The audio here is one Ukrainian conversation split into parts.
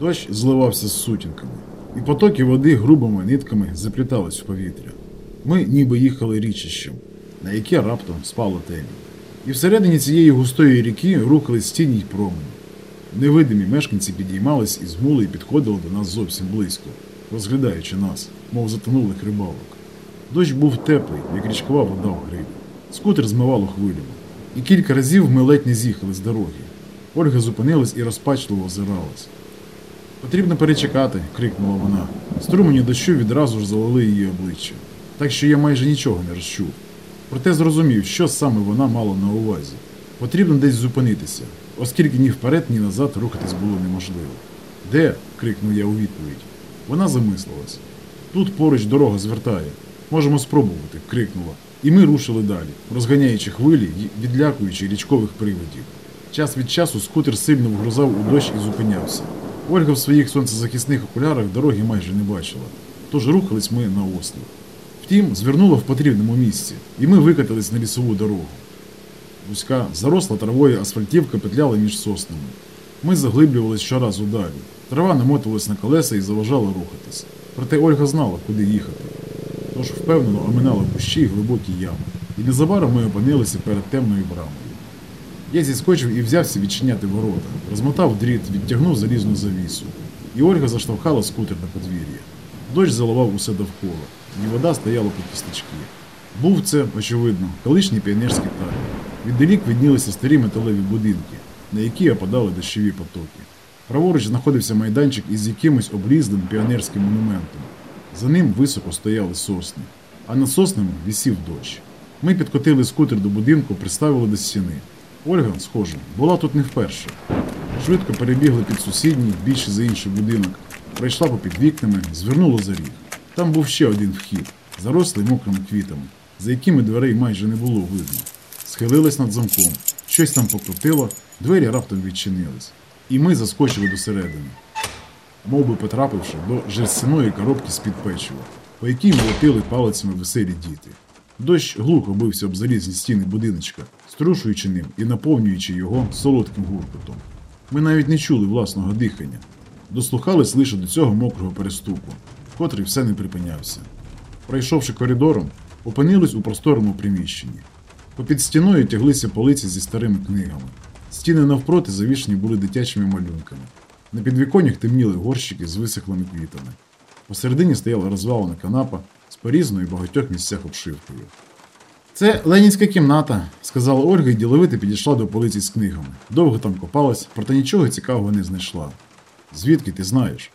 Дощ зливався з сутінками, і потоки води грубими нитками заплітались в повітря. Ми ніби їхали річищем, на яке раптом спала темінь. І всередині цієї густої ріки рухались тіні й промені. Невидимі мешканці підіймались із мули і підходили до нас зовсім близько, розглядаючи нас, мов затонулих рибалок. Дощ був теплий, як річкова вода в гриві. Скутер змивало хвилями. І кілька разів ми ледь не з'їхали з дороги. Ольга зупинилась і розпачливо озиралась. Потрібно перечекати, крикнула вона. Струмені дощу відразу ж залили її обличчя, так що я майже нічого не розчув. Проте зрозумів, що саме вона мала на увазі. Потрібно десь зупинитися, оскільки ні вперед, ні назад рухатись було неможливо. Де? крикнув я у відповідь. Вона замислилась. Тут поруч дорога звертає. Можемо спробувати, крикнула. І ми рушили далі, розганяючи хвилі й відлякуючи річкових привидів. Час від часу скутер сильно вгрузав у дощ і зупинявся. Ольга в своїх сонцезахисних окулярах дороги майже не бачила, тож рухались ми на осліп. Втім, звернула в потрібному місці, і ми викатились на лісову дорогу. Вузька, заросла травою асфальтівка петляла між соснами. Ми заглиблювались щоразу далі. Трава намотувалась на колеса і заважала рухатись. Проте Ольга знала, куди їхати. Тож впевнено оминала кущі й глибокі ями. І незабаром ми опинилися перед темною брамою. Я зіскочив і взявся відчиняти ворота, розмотав дріт, відтягнув залізну завісу. І Ольга заштовхала скутер на подвір'я. Дощ заливав усе довкола, і вода стояла по кісточки. Був це, очевидно, колишній піонерський табір. Віддалік виднілися старі металеві будинки, на які опадали дощові потоки. Праворуч знаходився майданчик із якимось облізлим піонерським монументом. За ним високо стояли сосни, а над соснами вісів дощ. Ми підкотили скутер до будинку, приставили до стіни. Ольга, схоже, була тут не вперше. Швидко перебігла під сусідній, більше за інший будинок, пройшла попід вікнами, звернула за ріг. Там був ще один вхід, зарослий мокрими квітами, за якими дверей майже не було видно. Схилилась над замком, щось там покрутило, двері раптом відчинились. І ми заскочили досередини, мов би потрапивши до жерстяної коробки з-під печива, по якій молотили палицями веселі діти. Дощ глухо бився об залізні стіни будиночка, струшуючи ним і наповнюючи його солодким гуркотом. Ми навіть не чули власного дихання, дослухались лише до цього мокрого перестуку, котрий все не припинявся. Пройшовши коридором, опинились у просторому приміщенні. Попід стіною тяглися полиці зі старими книгами. Стіни навпроти завішені були дитячими малюнками. На підвіконнях темніли горщики з висохлими квітами. Посередині стояла розвалена канапа з порізною в багатьох місцях обшивкою. Це ленінська кімната, сказала Ольга і діловито підійшла до полиці з книгами. Довго там копалась, проте нічого цікавого не знайшла. Звідки ти знаєш?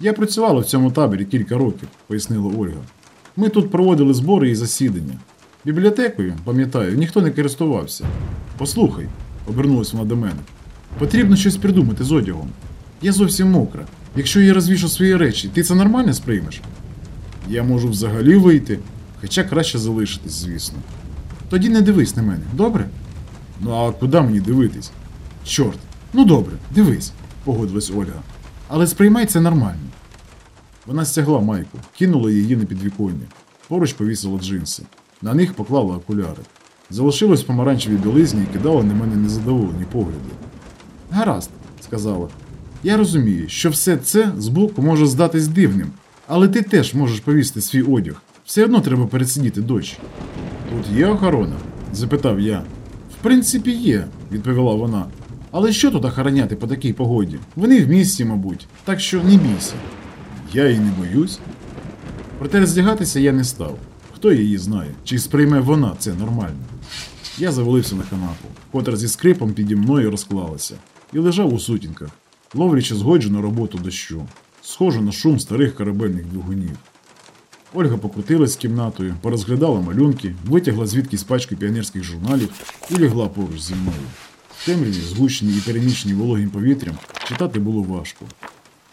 Я працювала в цьому таборі кілька років, пояснила Ольга. Ми тут проводили збори і засідання. Бібліотекою, пам'ятаю, ніхто не користувався. Послухай, обернулась вона до мене. Потрібно щось придумати з одягом. Я зовсім мокра. Якщо я розвішу свої речі, ти це нормально сприймеш? Я можу взагалі вийти, хоча краще залишитись, звісно. Тоді не дивись на мене, добре? Ну а куди мені дивитись? Чорт, ну добре, дивись, погодилась Ольга. Але сприймай це нормально. Вона стягла майку, кинула її на підвіконня. Поруч повісила джинси. На них поклала окуляри. Залишилось в помаранчевій білизні і кидала на мене незадоволені погляди. Гаразд, сказала. Я розумію, що все це збоку може здатись дивним, але ти теж можеш повісти свій одяг. Все одно треба пересидіти дощ. Тут є охорона? запитав я. В принципі, є, відповіла вона. Але що тут охороняти по такій погоді? Вони в місті, мабуть, так що не бійся. Я і не боюсь. Проте роздягатися я не став. Хто її знає, чи сприйме вона це нормально. Я завалився на канапу, котра зі скрипом піді мною розклалася, і лежав у сутінках, ловлячи згоджену роботу дощу, схожу на шум старих корабельних двигунів. Ольга покрутилась кімнатою, порозглядала малюнки, витягла звідкись пачку піонерських журналів і лягла поруч зі мною. В темряві, згущені і переміщені вологим повітрям, читати було важко.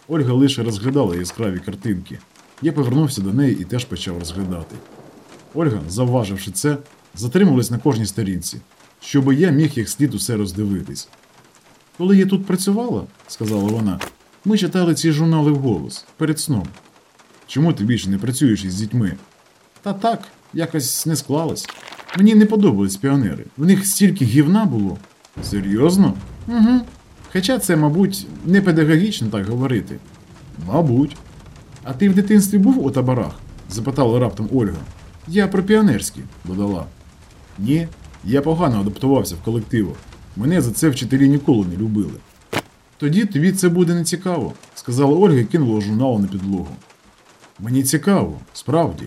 Ольга лише розглядала яскраві картинки. Я повернувся до неї і теж почав розглядати. Ольга, завваживши це, затрималась на кожній сторінці, щоб я міг як слід усе роздивитись. Коли я тут працювала, сказала вона, ми читали ці журнали вголос, перед сном. Чому ти більше не працюєш із дітьми? Та так, якось не склалось. Мені не подобались піонери. В них стільки гівна було. Серйозно? Угу. Хоча це, мабуть, не педагогічно так говорити. Мабуть. А ти в дитинстві був у таборах? запитала раптом Ольга. Я про піонерські, додала. Ні, я погано адаптувався в колективах. Мене за це вчителі ніколи не любили. Тоді тобі це буде не цікаво, сказала Ольга і кинула журнал на підлогу. Мені цікаво, справді.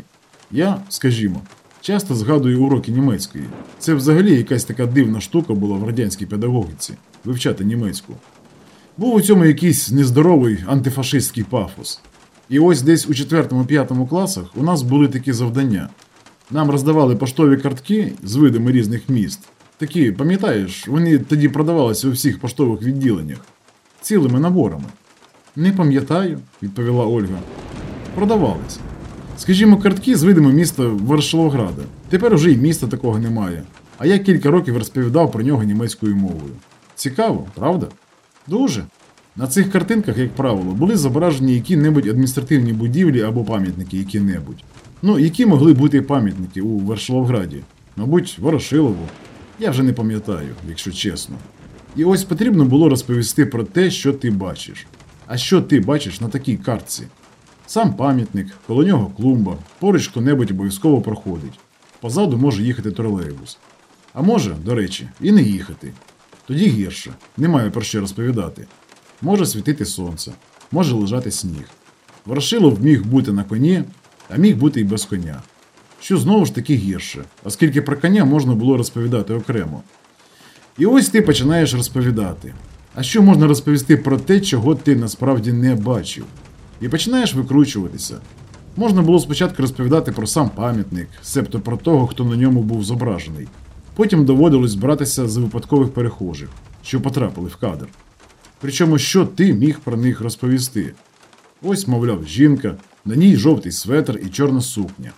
Я, скажімо, часто згадую уроки німецької. Це взагалі якась така дивна штука була в радянській педагогіці вивчати німецьку. Був у цьому якийсь нездоровий антифашистський пафос. І ось десь у 4-5 класах у нас були такі завдання. Нам роздавали поштові картки з видами різних міст. Такі, пам'ятаєш, вони тоді продавалися у всіх поштових відділеннях цілими наборами. Не пам'ятаю, відповіла Ольга. Продавались. Скажімо, картки з видами міста Варшавограда. Тепер уже й міста такого немає. А я кілька років розповідав про нього німецькою мовою. Цікаво, правда? Дуже. На цих картинках, як правило, були зображені які-небудь адміністративні будівлі або пам'ятники які-небудь. Ну, які могли бути пам'ятники у Варшавограді? Мабуть, Ворошилову. Я вже не пам'ятаю, якщо чесно. І ось потрібно було розповісти про те, що ти бачиш. А що ти бачиш на такій картці? Сам пам'ятник, коло нього клумба, поруч хто-небудь обов'язково проходить. Позаду може їхати тролейбус. А може, до речі, і не їхати. Тоді гірше, немає про що розповідати. Може світити сонце, може лежати сніг. Ворошилов міг бути на коні, а міг бути і без коня. Що знову ж таки гірше, оскільки про коня можна було розповідати окремо. І ось ти починаєш розповідати. А що можна розповісти про те, чого ти насправді не бачив? І починаєш викручуватися. Можна було спочатку розповідати про сам пам'ятник, себто про того, хто на ньому був зображений. Потім доводилось братися за випадкових перехожих, що потрапили в кадр. Причому, що ти міг про них розповісти? Ось, мовляв, жінка, на ній жовтий светр і чорна сукня,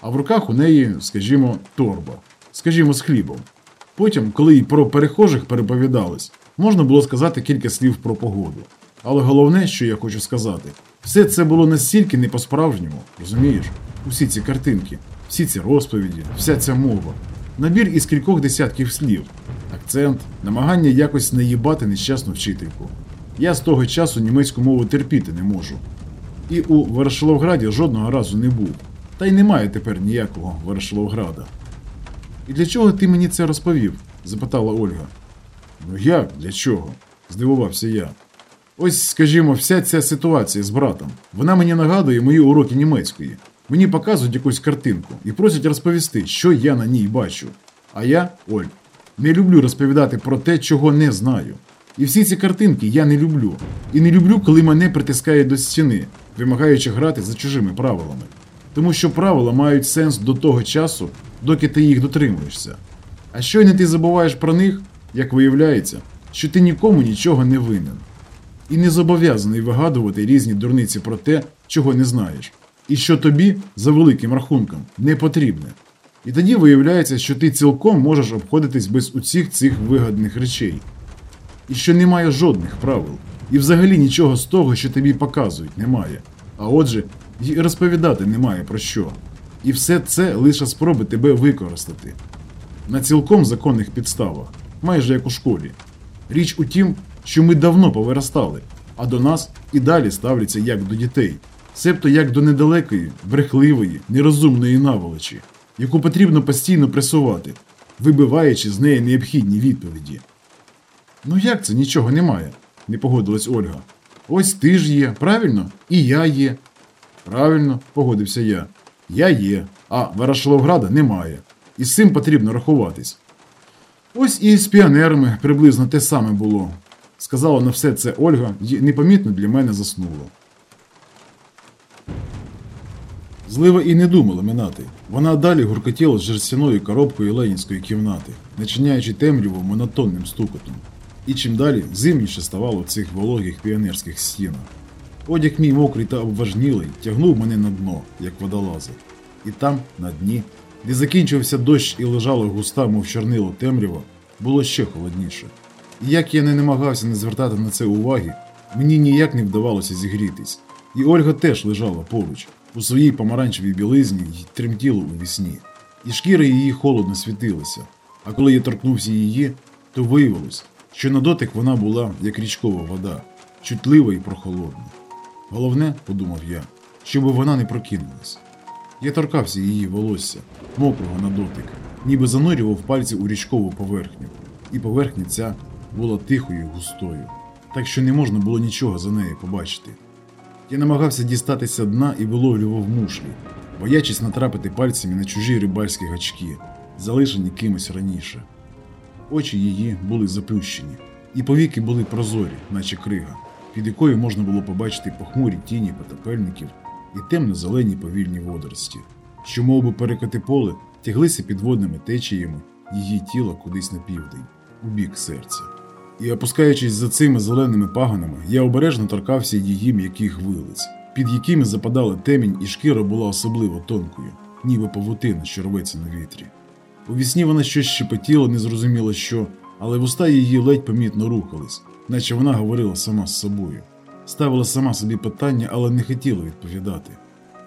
а в руках у неї, скажімо, торба, скажімо, з хлібом. Потім, коли й про перехожих переповідалось, можна було сказати кілька слів про погоду. Але головне, що я хочу сказати, все це було настільки не по-справжньому, розумієш? Усі ці картинки, всі ці розповіді, вся ця мова. Набір із кількох десятків слів, акцент, намагання якось наїбати нещасну вчительку. Я з того часу німецьку мову терпіти не можу. І у Ворошиловграді жодного разу не був. Та й немає тепер ніякого Ворошиловграда. І для чого ти мені це розповів? запитала Ольга. Ну як для чого? здивувався я. Ось, скажімо, вся ця ситуація з братом. Вона мені нагадує мої уроки німецької. Мені показують якусь картинку і просять розповісти, що я на ній бачу. А я, Оль, не люблю розповідати про те, чого не знаю. І всі ці картинки я не люблю. І не люблю, коли мене притискають до стіни, вимагаючи грати за чужими правилами. Тому що правила мають сенс до того часу, доки ти їх дотримуєшся. А щойно ти забуваєш про них, як виявляється, що ти нікому нічого не винен. І не зобов'язаний вигадувати різні дурниці про те, чого не знаєш, і що тобі, за великим рахунком, не потрібне. І тоді виявляється, що ти цілком можеш обходитись без усіх цих вигадних речей, і що немає жодних правил, і взагалі нічого з того, що тобі показують, немає. А отже, і розповідати немає про що. І все це лише спроби тебе використати на цілком законних підставах, майже як у школі. Річ у тім, що ми давно повиростали, а до нас і далі ставляться як до дітей, себто як до недалекої, брехливої, нерозумної наволочі, яку потрібно постійно пресувати, вибиваючи з неї необхідні відповіді. Ну як це нічого немає? не погодилась Ольга. Ось ти ж є, правильно? І я є. Правильно, погодився я. Я є, а Ворошиловграда немає. І з цим потрібно рахуватись. Ось і з піонерами приблизно те саме було. Сказала на все це Ольга і непомітно для мене заснула. Злива і не думала минати. Вона далі гуркотіла з жерстяною коробкою ленінської кімнати, начиняючи темряву монотонним стукотом. І чим далі зимніше ставало в цих вологих піонерських стінах. Одяг мій мокрий та обважнілий тягнув мене на дно, як водолази. І там, на дні, де закінчився дощ і лежала густа, мов чорнило темрява, було ще холодніше. І як я не намагався не звертати на це уваги, мені ніяк не вдавалося зігрітись. І Ольга теж лежала поруч, у своїй помаранчевій білизні й тремтіла у вісні. І шкіра її холодно світилася. А коли я торкнувся її, то виявилось, що на дотик вона була як річкова вода, чутлива і прохолодна. Головне, подумав я, щоб вона не прокинулась. Я торкався її волосся, мокрого на дотик, ніби занурював пальці у річкову поверхню, і поверхня ця була тихою і густою, так що не можна було нічого за нею побачити. Я намагався дістатися дна і виловлював мушлі, боячись натрапити пальцями на чужі рибальські гачки, залишені кимось раніше. Очі її були заплющені, і повіки були прозорі, наче крига, під якою можна було побачити похмурі тіні потопельників і темно-зелені повільні водорості, що, мов би перекати поле, тяглися підводними течіями її тіла кудись на південь, у бік серця. І опускаючись за цими зеленими паганами, я обережно торкався її м'яких вилиць, під якими западала темінь і шкіра була особливо тонкою, ніби павутина, що рветься на вітрі. У вісні вона щось шепотіла, незрозуміло що, але вуста її ледь помітно рухались, наче вона говорила сама з собою, ставила сама собі питання, але не хотіла відповідати.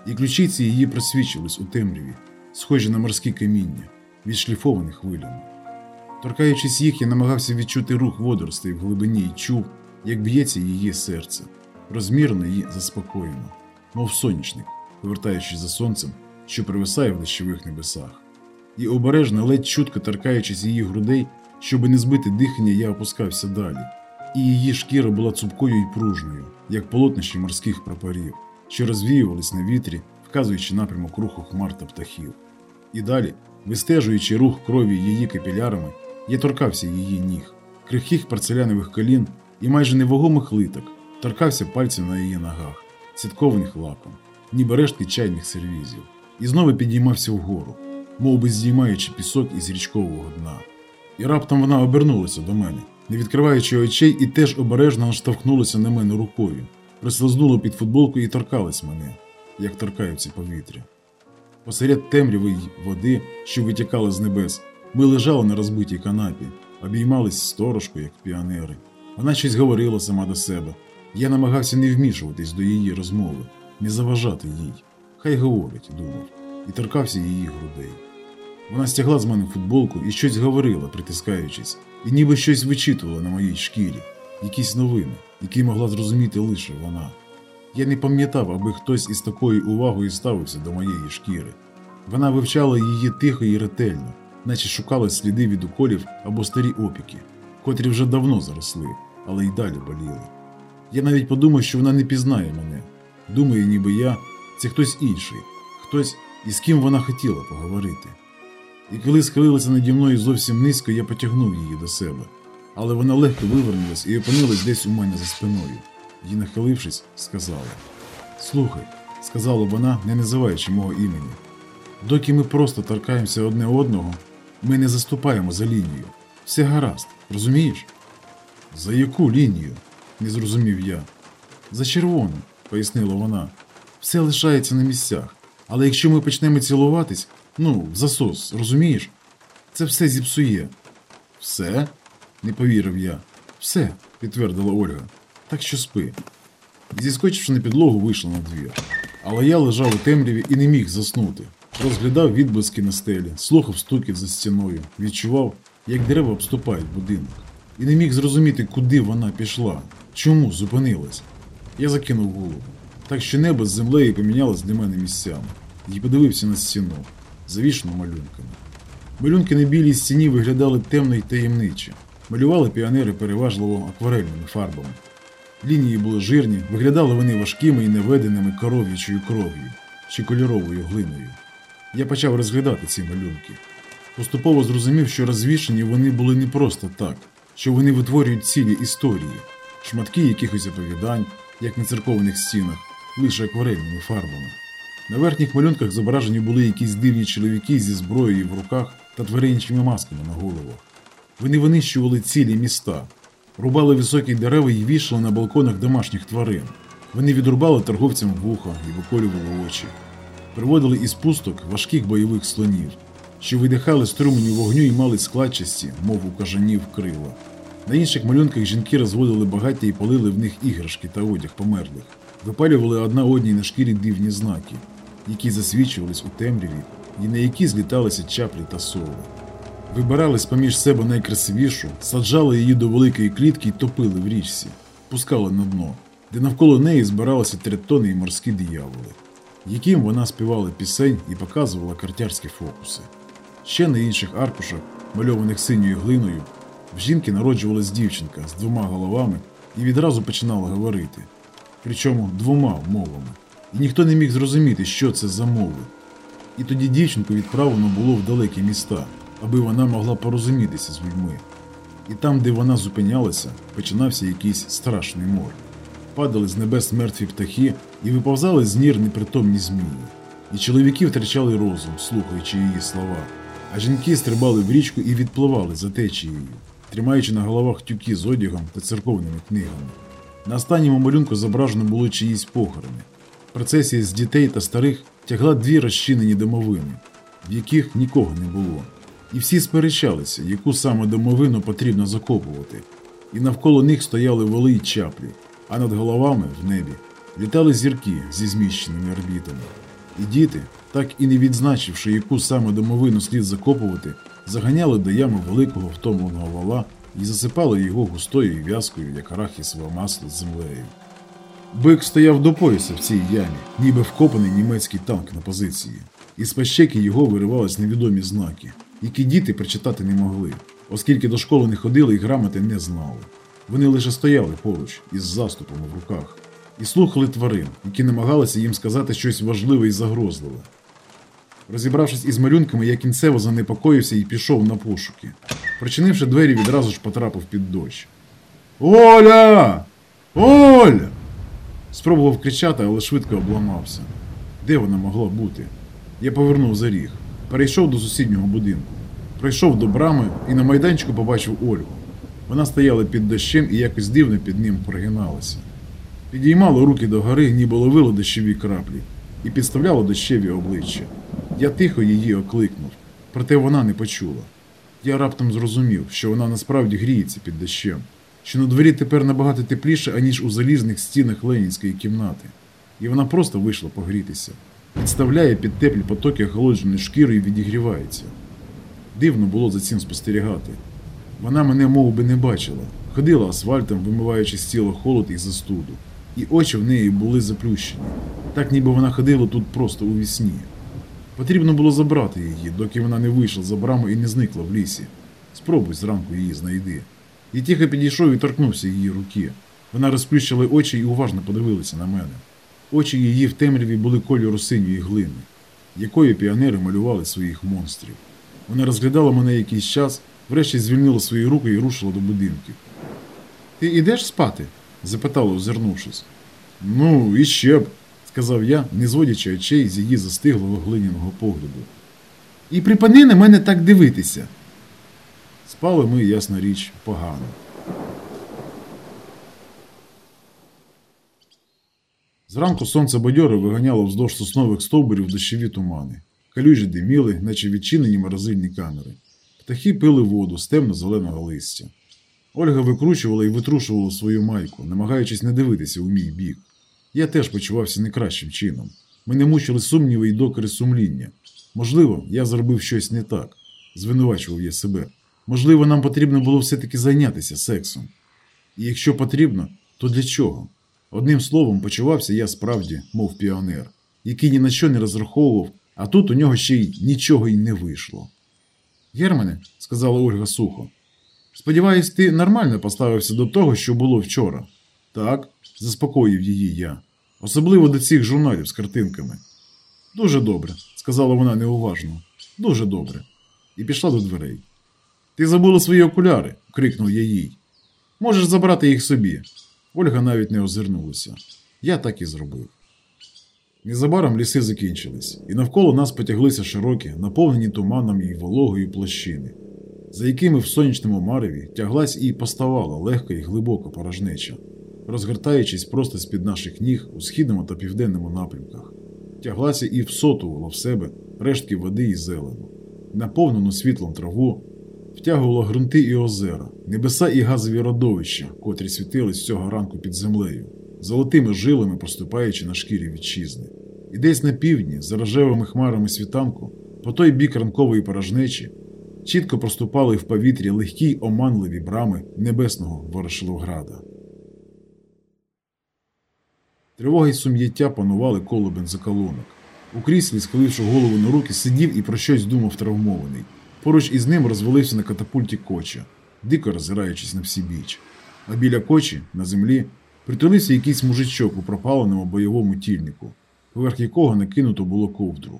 І ключиці її просвічувались у темряві, схожі на морські каміння, відшліфовані хвилями. Торкаючись їх, я намагався відчути рух водоростей в глибині і чув, як б'ється її серце, розмірно і заспокоєно, мов сонячник, повертаючись за сонцем, що привисає в дощових небесах. І обережно, ледь чутко торкаючись її грудей, щоби не збити дихання, я опускався далі. І її шкіра була цупкою і пружною, як полотнищі морських прапорів, що розвіювались на вітрі, вказуючи напрямок руху хмар та птахів. І далі, вистежуючи рух крові її капілярами, я торкався її ніг, крихких порцелянових колін і майже невагомих литок, торкався пальцем на її ногах, сіткованих лаком, ніби рештки чайних сервізів, і знову підіймався вгору, мов би здіймаючи пісок із річкового дна. І раптом вона обернулася до мене, не відкриваючи очей, і теж обережно наштовхнулася на мене рукою, прислизнула під футболку і торкалась мене, як торкаються повітря. Посеред темряви й води, що витікала з небес, ми лежали на розбитій канапі, обіймались сторожкою, як піонери. Вона щось говорила сама до себе. Я намагався не вмішуватись до її розмови, не заважати їй. Хай говорить, думав, і торкався її грудей. Вона стягла з мене футболку і щось говорила, притискаючись, і ніби щось вичитувала на моїй шкірі, якісь новини, які могла зрозуміти лише вона. Я не пам'ятав, аби хтось із такою увагою ставився до моєї шкіри. Вона вивчала її тихо і ретельно, наче шукала сліди від уколів або старі опіки, котрі вже давно заросли, але й далі боліли. Я навіть подумав, що вона не пізнає мене. Думає, ніби я це хтось інший, хтось, із ким вона хотіла поговорити. І коли схилилася наді мною зовсім низько, я потягнув її до себе. Але вона легко вивернулась і опинилась десь у мене за спиною. І, нахилившись, сказала: Слухай, сказала вона, не називаючи мого імені. Доки ми просто торкаємося одне одного, ми не заступаємо за лінію. Все гаразд, розумієш? За яку лінію? не зрозумів я. За червону, пояснила вона. Все лишається на місцях. Але якщо ми почнемо цілуватись, ну, засос, розумієш? Це все зіпсує. Все? не повірив я. Все, підтвердила Ольга. Так що спи. Зіскочивши на підлогу, вийшла на двір. Але я лежав у темряві і не міг заснути. Розглядав відблиски на стелі, слухав стукіт за стіною, відчував, як дерева обступають будинок. І не міг зрозуміти, куди вона пішла, чому зупинилась. Я закинув голову. Так що небо з землею помінялось для мене місцями, і подивився на стіну, завішену малюнками. Малюнки на білій стіні виглядали темно й таємниче. Малювали піонери переважливо акварельними фарбами. Лінії були жирні, виглядали вони важкими і неведеними коров'ячою кров'ю чи кольоровою глиною. Я почав розглядати ці малюнки. Поступово зрозумів, що розвішені вони були не просто так, що вони витворюють цілі історії, шматки якихось оповідань, як на церковних стінах, лише акварельними фарбами. На верхніх малюнках зображені були якісь дивні чоловіки зі зброєю в руках та тваринчими масками на головах. Вони винищували цілі міста, рубали високі дерева і вішали на балконах домашніх тварин. Вони відрубали торговцям вуха і виколювали очі, приводили із пусток важких бойових слонів, що видихали струмені вогню і мали складчасті, мов у кажанів крила. На інших малюнках жінки розводили багаття і палили в них іграшки та одяг померлих, випалювали одна одній на шкірі дивні знаки, які засвічувались у темряві і на які зліталися чаплі та сови. Вибирали з поміж себе найкрасивішу, саджали її до великої клітки і топили в річці, пускали на дно, де навколо неї збиралися тритони і морські дияволи, яким вона співала пісень і показувала картярські фокуси. Ще на інших аркушах, мальованих синьою глиною, в жінки народжувалась дівчинка з двома головами і відразу починала говорити, причому двома мовами. І ніхто не міг зрозуміти, що це за мови. І тоді дівчинку відправлено було в далекі міста, аби вона могла порозумітися з людьми. І там, де вона зупинялася, починався якийсь страшний мор. Падали з небес мертві птахи і виповзали з нір непритомні змії. І чоловіки втрачали розум, слухаючи її слова, а жінки стрибали в річку і відпливали за течією, тримаючи на головах тюки з одягом та церковними книгами. На останньому малюнку зображено було чиїсь похорони. Процесія з дітей та старих тягла дві розчинені домовини, в яких нікого не було. І всі сперечалися, яку саме домовину потрібно закопувати. І навколо них стояли воли й чаплі, а над головами в небі літали зірки зі зміщеними орбітами. І діти, так і не відзначивши, яку саме домовину слід закопувати, заганяли до ями великого втомленого вола і засипали його густою і в'язкою, як арахісове масло з землею. Бик стояв до пояса в цій ямі, ніби вкопаний німецький танк на позиції. Із пащеки його виривались невідомі знаки, які діти прочитати не могли, оскільки до школи не ходили і грамоти не знали. Вони лише стояли поруч із заступами в руках і слухали тварин, які намагалися їм сказати щось важливе і загрозливе. Розібравшись із малюнками, я кінцево занепокоївся і пішов на пошуки. Причинивши двері, відразу ж потрапив під дощ. Оля! Оля! Спробував кричати, але швидко обламався. Де вона могла бути? Я повернув за ріг, перейшов до сусіднього будинку, пройшов до брами і на майданчику побачив Ольгу. Вона стояла під дощем і якось дивно під ним прогиналася. Підіймала руки догори, ніби ловила дощові краплі, і підставляла дощеві обличчя. Я тихо її окликнув, проте вона не почула. Я раптом зрозумів, що вона насправді гріється під дощем, що на дворі тепер набагато тепліше, аніж у залізних стінах Ленінської кімнати, і вона просто вийшла погрітися, підставляє під теплі потоки охолодженої шкіри і відігрівається. Дивно було за цим спостерігати. Вона мене мов би, не бачила, ходила асфальтом, вимиваючи з тіла холод і застуду, і очі в неї були заплющені, так ніби вона ходила тут просто у вісні. Потрібно було забрати її, доки вона не вийшла за браму і не зникла в лісі. Спробуй зранку її знайди. Я тихо підійшов і торкнувся її руки. Вона розплющила очі і уважно подивилася на мене. Очі її в темряві були кольору синьої глини, якою піонери малювали своїх монстрів. Вона розглядала мене якийсь час, врешті звільнила свої руки і рушила до будинків. Ти йдеш спати? запитала, озирнувшись. Ну, іще б, сказав я, не зводячи очей з її застиглого глиняного погляду. І припини на мене так дивитися. Спали ми, ясна річ, погано. Зранку сонце бадьоро виганяло вздовж соснових стовбурів дощові тумани. Калюжі диміли, наче відчинені морозильні камери. Птахи пили воду з темно-зеленого листя. Ольга викручувала і витрушувала свою майку, намагаючись не дивитися у мій бік. Я теж почувався не кращим чином. Мене мучили сумніви і докори сумління. Можливо, я зробив щось не так, звинувачував я себе. Можливо, нам потрібно було все-таки зайнятися сексом. І якщо потрібно, то для чого? Одним словом, почувався я справді, мов піонер, який ні на що не розраховував, а тут у нього ще й нічого й не вийшло. Германе, сказала Ольга сухо, сподіваюсь, ти нормально поставився до того, що було вчора. Так, заспокоїв її я, особливо до цих журналів з картинками. Дуже добре, сказала вона неуважно. Дуже добре. І пішла до дверей. Ти забула свої окуляри, крикнув я їй. Можеш забрати їх собі. Ольга навіть не озирнулася. Я так і зробив. Незабаром ліси закінчились, і навколо нас потяглися широкі, наповнені туманом і вологою площини, за якими в сонячному мареві тяглась і поставала легка і глибока порожнеча, розгортаючись просто з-під наших ніг у східному та південному напрямках, тяглася і всотувала в себе рештки води і зелену, наповнену світлом траву, втягувала ґрунти і озера, небеса і газові родовища, котрі світились цього ранку під землею, золотими жилами проступаючи на шкірі вітчизни. І десь на півдні, за рожевими хмарами світанку, по той бік ранкової порожнечі, чітко проступали в повітрі легкі оманливі брами небесного Ворошиловграда. Тривога й сум'яття панували коло бензоколонок. У кріслі, схиливши голову на руки, сидів і про щось думав травмований. Поруч із ним розвалився на катапульті коча, дико роззираючись на всі біч. А біля кочі, на землі, притулився якийсь мужичок у пропаленому бойовому тільнику, поверх якого накинуто було ковдру.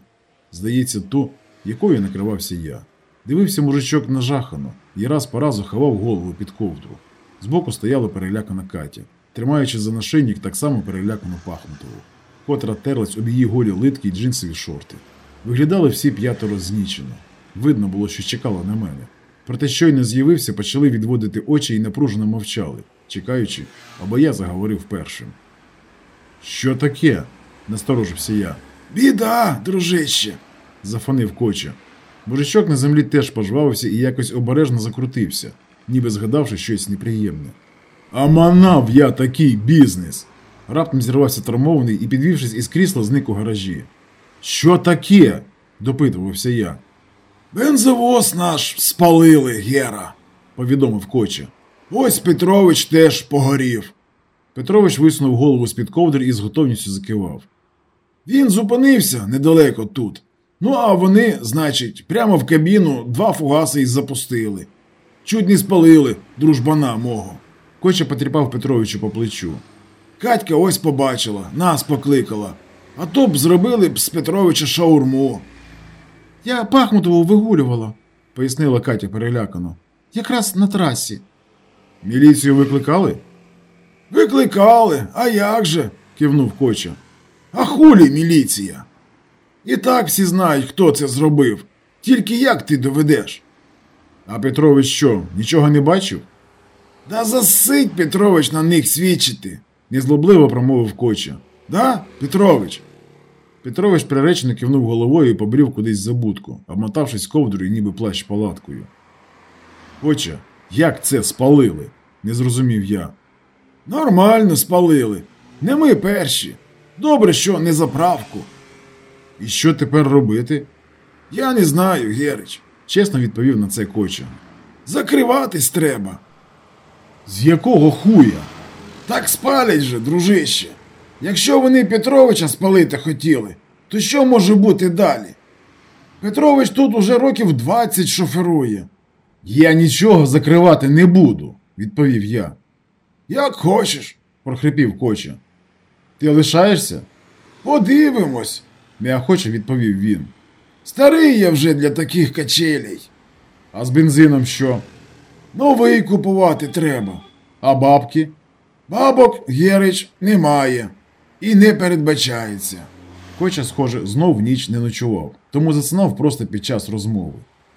Здається, ту, якою накривався я. Дивився мужичок нажахано і раз по разу ховав голову під ковдру. Збоку стояла перелякана Катя, тримаючи за нашийник так само перелякану Пахмутову, котра терлась об її голі литки й джинсові шорти. Виглядали всі п'ятеро знічено. Видно було, що чекало на мене. Проте щойно з'явився, почали відводити очі і напружено мовчали, чекаючи, або я заговорив першим. Що таке? насторожився я. Біда, дружище, зафонив коча. Мужичок на землі теж пожвавився і якось обережно закрутився, ніби згадавши щось неприємне. А манав я такий бізнес. Раптом зірвався травмований і, підвівшись із крісла, зник у гаражі. Що таке? допитувався я. Бензовоз наш спалили, Гера, повідомив коча. Ось Петрович теж погорів. Петрович висунув голову з-під ковдри і з готовністю закивав. Він зупинився недалеко тут. Ну, а вони, значить, прямо в кабіну два фугаси й запустили. Чуть не спалили дружбана мого. Коча потріпав Петровичу по плечу. Катька ось побачила, нас покликала. А то б зробили б з Петровича шаурму. Я Пахмутову вигулювала, пояснила Катя перелякано. Якраз на трасі. Міліцію викликали? Викликали, а як же? кивнув Коча. А хулі міліція? І так всі знають, хто це зробив. Тільки як ти доведеш? А Петрович що, нічого не бачив? Да засить Петрович на них свідчити, незлобливо промовив Коча. Да, Петрович? Петрович приречено кивнув головою і побрів кудись за будку, обмотавшись ковдрою, ніби плащ палаткою. Коча, як це спалили? не зрозумів я. Нормально спалили. Не ми перші. Добре, що не заправку. І що тепер робити? Я не знаю, Герич, чесно відповів на це Коча. Закриватись треба. З якого хуя? Так спалять же, дружище. Якщо вони Петровича спалити хотіли, то що може бути далі? Петрович тут уже років 20 шоферує. Я нічого закривати не буду, відповів я. Як хочеш, прохрипів Коча. Ти лишаєшся? Подивимось, неохоче відповів він. Старий я вже для таких качелей. А з бензином що? Новий купувати треба. А бабки? Бабок Герич немає і не передбачається. Коча, схоже, знов ніч не ночував, тому засинав просто під час розмови.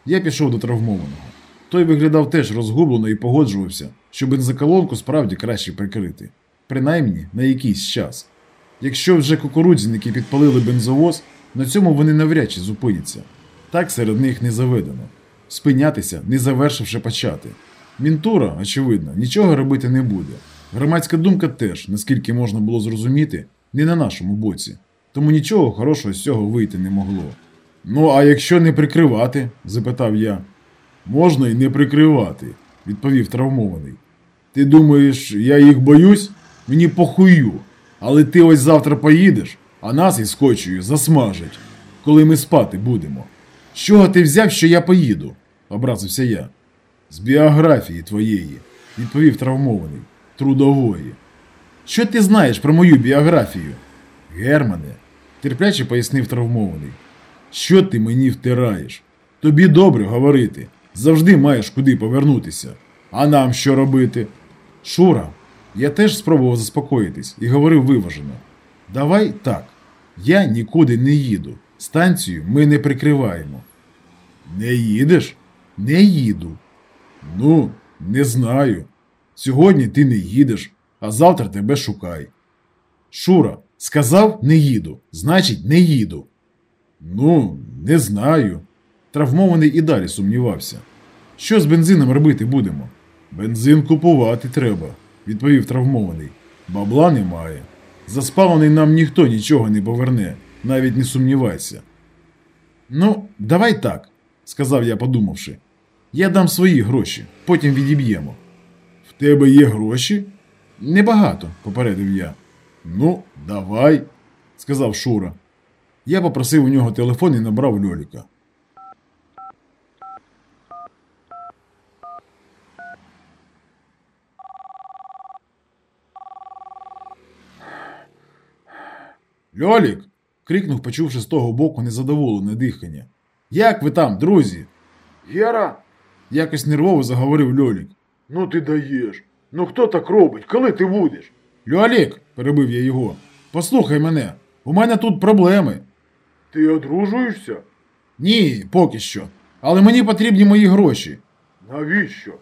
Я пішов до травмованого. Той виглядав теж розгублено і погоджувався, що бензоколонку справді краще прикрити, принаймні на якийсь час. Якщо вже кукурудзяники підпалили бензовоз, на цьому вони навряд чи зупиняться. Так серед них не заведено. Спинятися, не завершивши почати. Мінтура, очевидно, нічого робити не буде. Громадська думка теж, наскільки можна було зрозуміти, не на нашому боці. Тому нічого хорошого з цього вийти не могло. Ну, а якщо не прикривати? запитав я. Можна й не прикривати, відповів травмований. Ти думаєш, я їх боюсь? Мені похую. Але ти ось завтра поїдеш, а нас із скотчею засмажать, коли ми спати будемо. З чого ти взяв, що я поїду? образився я. З біографії твоєї, відповів травмований, трудової. Що ти знаєш про мою біографію? Германе, терпляче пояснив травмований. Що ти мені втираєш? Тобі добре говорити. Завжди маєш куди повернутися. А нам що робити? Шура, я теж спробував заспокоїтись і говорив виважено. Давай так. Я нікуди не їду. Станцію ми не прикриваємо. Не їдеш? Не їду. Ну, не знаю. Сьогодні ти не їдеш, а завтра тебе шукай. Шура, сказав не їду, значить, не їду. Ну, не знаю. Травмований і далі сумнівався. Що з бензином робити будемо? Бензин купувати треба, відповів травмований. Бабла немає. За спалений нам ніхто нічого не поверне, навіть не сумнівайся. Ну, давай так, сказав я, подумавши. Я дам свої гроші, потім відіб'ємо. В тебе є гроші? Небагато, попередив я. Ну, давай, сказав Шура. Я попросив у нього телефон і набрав Льоліка. Льолік. крикнув, почувши з того боку незадоволене дихання. Як ви там, друзі? Гера, Якось нервово заговорив Льолік. ну ти даєш. Ну хто так робить? Коли ти будеш? Льолік, перебив я його. Послухай мене, у мене тут проблеми. Ти одружуєшся? Ні, поки що. Але мені потрібні мої гроші. Навіщо?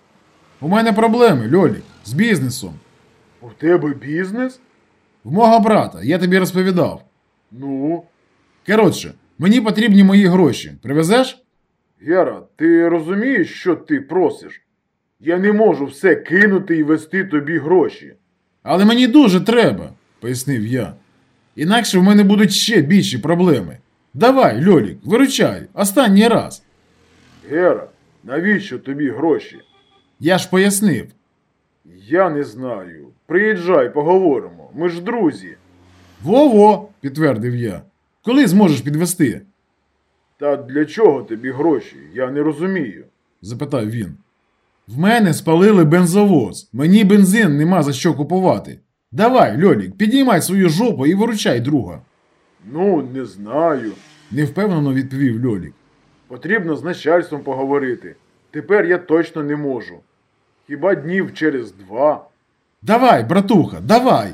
У мене проблеми, Льолік, з бізнесом. У тебе бізнес? В мого брата, я тобі розповідав. Ну, Коротше, мені потрібні мої гроші. Привезеш? Гера, ти розумієш, що ти просиш? Я не можу все кинути і вести тобі гроші. Але мені дуже треба, пояснив я. Інакше в мене будуть ще більші проблеми. Давай, Льолік, виручай, останній раз. Гера, навіщо тобі гроші? Я ж пояснив. Я не знаю. Приїжджай, поговоримо. Ми ж друзі. Во-во, підтвердив я. Коли зможеш підвести? Та для чого тобі гроші? Я не розумію. запитав він. В мене спалили бензовоз. Мені бензин нема за що купувати. Давай, Льолік, підіймай свою жопу і виручай друга. Ну, не знаю. невпевнено відповів Льолік. Потрібно з начальством поговорити. Тепер я точно не можу. Хіба днів через два? Давай, братуха, давай.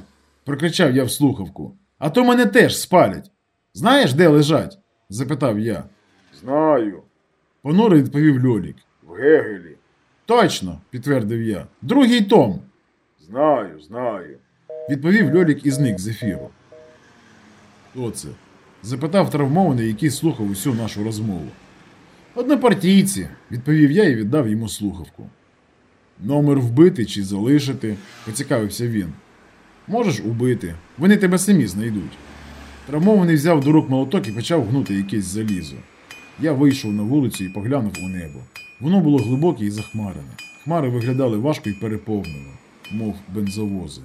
прокричав я в слухавку. А то мене теж спалять. Знаєш, де лежать? запитав я. Знаю. Понуро відповів Льолік. В Гегелі. Точно, підтвердив я. Другий том. Знаю, знаю. відповів Льолік і зник з ефіру. Хто це? запитав травмований, який слухав усю нашу розмову. Однопартійці, відповів я і віддав йому слухавку. Номер вбити чи залишити, поцікавився він. Можеш убити, вони тебе самі знайдуть. Травмований взяв до рук молоток і почав гнути якесь залізо. Я вийшов на вулицю і поглянув у небо. Воно було глибоке і захмарене. Хмари виглядали важко і переповнено, мов бензовози.